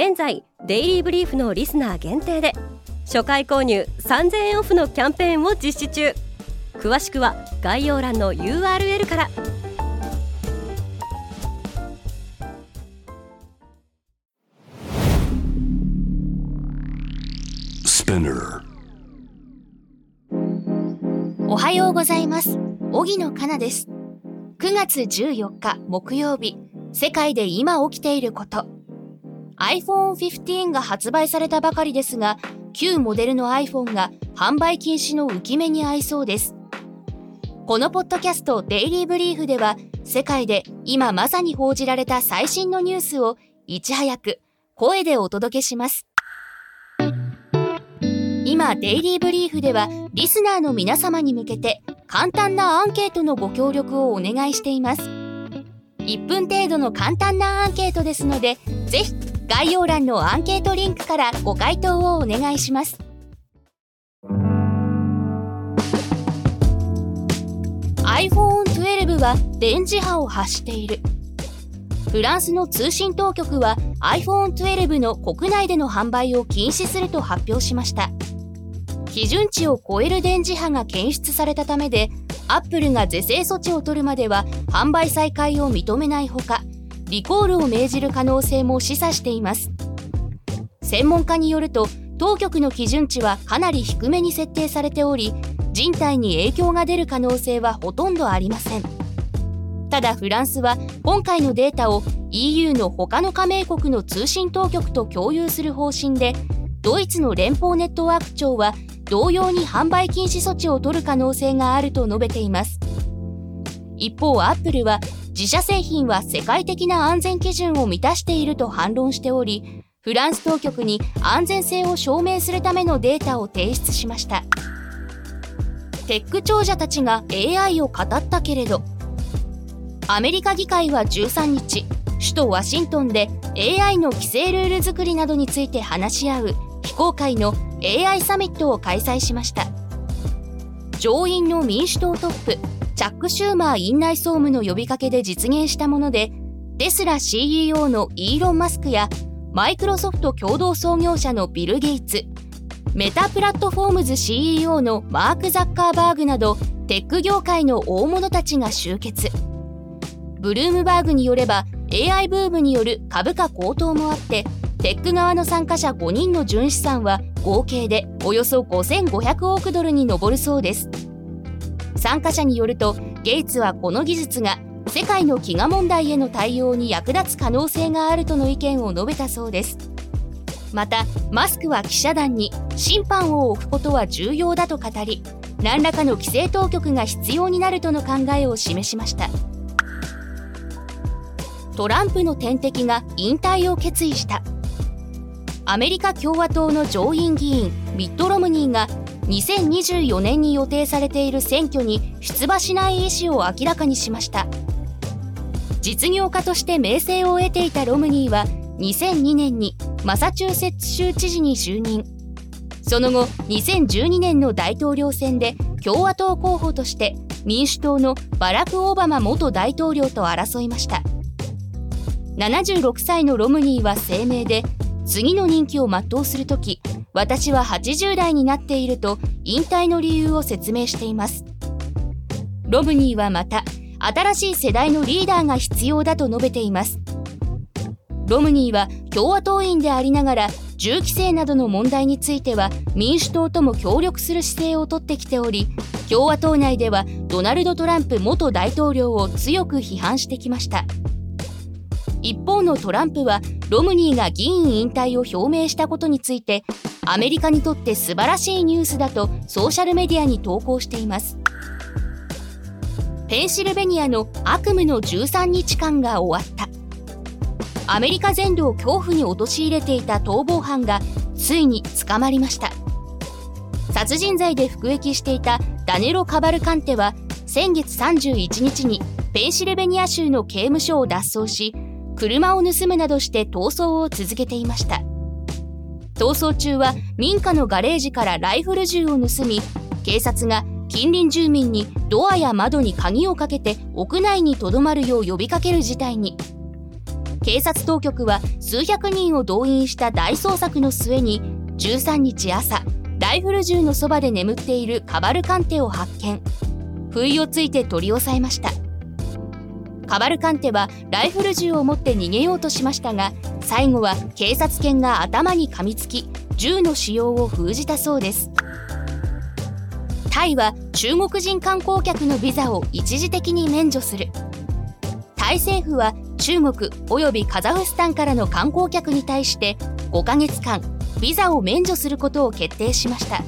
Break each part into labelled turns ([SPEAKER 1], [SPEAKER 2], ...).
[SPEAKER 1] 現在デイリーブリーフのリスナー限定で初回購入3000円オフのキャンペーンを実施中。詳しくは概要欄の URL から。
[SPEAKER 2] おはようございます。荻野かなです。9月14日木曜日。世界で今起きていること iPhone 15が発売されたばかりですが旧モデルの iPhone が販売禁止の浮き目に合いそうです。このポッドキャストデイリーブリーフでは世界で今まさに報じられた最新のニュースをいち早く声でお届けします。今デイリーブリーフではリスナーの皆様に向けて簡単なアンケートのご協力をお願いしています。1分程度の簡単なアンケートですのでぜひ概要欄のアンケートリンクからご回答をお願いします。iPhone12 は電磁波を発している。フランスの通信当局は iPhone12 の国内での販売を禁止すると発表しました。基準値を超える電磁波が検出されたためでアップルが是正措置を取るまでは販売再開を認めないほかリコールを命じる可能性も示唆しています。専門家によると当局の基準値はかなり低めに設定されており人体に影響が出る可能性はほとんどありません。ただフランスは今回のデータを EU の他の加盟国の通信当局と共有する方針でドイツの連邦ネットワーク庁は同様に販売禁止措置を取る可能性があると述べています。一方アップルは自社製品は世界的な安全基準を満たしていると反論しておりフランス当局に安全性を証明するためのデータを提出しました。テック長者たちが AI を語ったけれどアメリカ議会は13日首都ワシントンで AI の規制ルール作りなどについて話し合う非公開の AI サミットを開催しました。上院の民主党トップチャック・シューマー院内総務の呼びかけで実現したもので、テスラ CEO のイーロン・マスクや、マイクロソフト共同創業者のビル・ゲイツ、メタプラットフォームズ CEO のマーク・ザッカーバーグなど、テック業界の大物たちが集結。ブルームバーグによれば、AI ブームによる株価高騰もあって、テック側の参加者5人の純資産は合計でおよそ5500億ドルに上るそうです。参加者によるとゲイツはこの技術が世界の飢餓問題への対応に役立つ可能性があるとの意見を述べたそうです。またマスクは記者団に審判を置くことは重要だと語り何らかの規制当局が必要になるとの考えを示しました。トランプの天敵が引退を決意した。アメリカ共和党の上院議員ミット・ロムニーが2024年に予定されている選挙に出馬しない意思を明らかにしました。実業家として名声を得ていたロムニーは2002年にマサチューセッツ州知事に就任。その後2012年の大統領選で共和党候補として民主党のバラク・オバマ元大統領と争いました。76歳のロムニーは声明で次の任期を全うするとき私は80代になっていると引退の理由を説明しています。ロムニーはまた新しい世代のリーダーが必要だと述べています。ロムニーは共和党員でありながら銃規制などの問題については民主党とも協力する姿勢をとってきており共和党内ではドナルド・トランプ元大統領を強く批判してきました。一方のトランプはロムニーが議員引退を表明したことについてアメリカにとって素晴らしいニュースだとソーシャルメディアに投稿しています。ペンシルベニアの悪夢の13日間が終わった。アメリカ全土を恐怖に陥れていた逃亡犯がついに捕まりました。殺人罪で服役していたダネロ・カバルカンテは先月31日にペンシルベニア州の刑務所を脱走し車を盗むなどして逃走を続けていました。逃走中は民家のガレージからライフル銃を盗み警察が近隣住民にドアや窓に鍵をかけて屋内にとどまるよう呼びかける事態に。警察当局は数百人を動員した大捜索の末に13日朝ライフル銃のそばで眠っているカバルカンテを発見。不意をついて取り押さえました。カバルカンテはライフル銃を持って逃げようとしましたが最後は警察犬が頭に噛みつき銃の使用を封じたそうです。タイは中国人観光客のビザを一時的に免除する。タイ政府は中国およびカザフスタンからの観光客に対して5ヶ月間ビザを免除することを決定しました。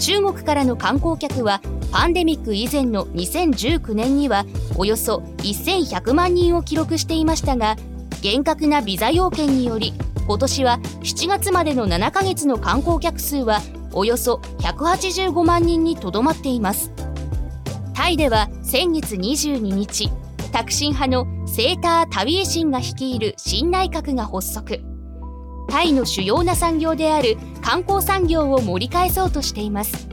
[SPEAKER 2] 中国からの観光客はパンデミック以前の2019年にはおよそ1100万人を記録していましたが厳格なビザ要件により今年は7月までの7ヶ月の観光客数はおよそ185万人にとどまっています。タイでは先月22日タクシン派のセーター・タウィエシンが率いる新内閣が発足。タイの主要な産業である観光産業を盛り返そうとしています。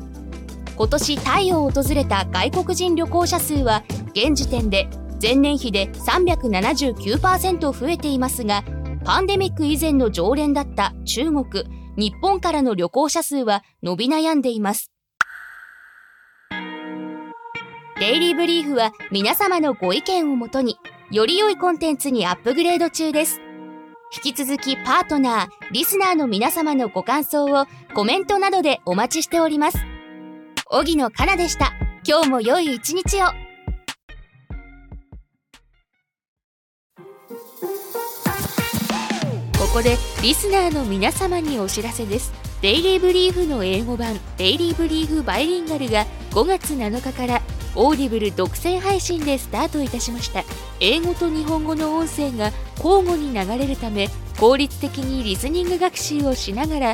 [SPEAKER 2] 今年タイを訪れた外国人旅行者数は現時点で前年比で379%増えていますがパンデミック以前の常連だった中国日本からの旅行者数は伸び悩んでいます。デイリーブリーフは皆様のご意見をもとにより良いコンテンツにアップグレード中です。引き続きパートナーリスナーの皆様のご感想をコメントなどでお待ちしております。荻野かなでした。今日も良い一日を。ここでリスナーの皆様にお知らせです。デイリーブリーフの英語版デイリーブリーフバイリンガルが5月7日からオーディブル独占配信でスタートいたしました。英語と日本語の音声が交互に流れるため効率的にリスニング学習をしながら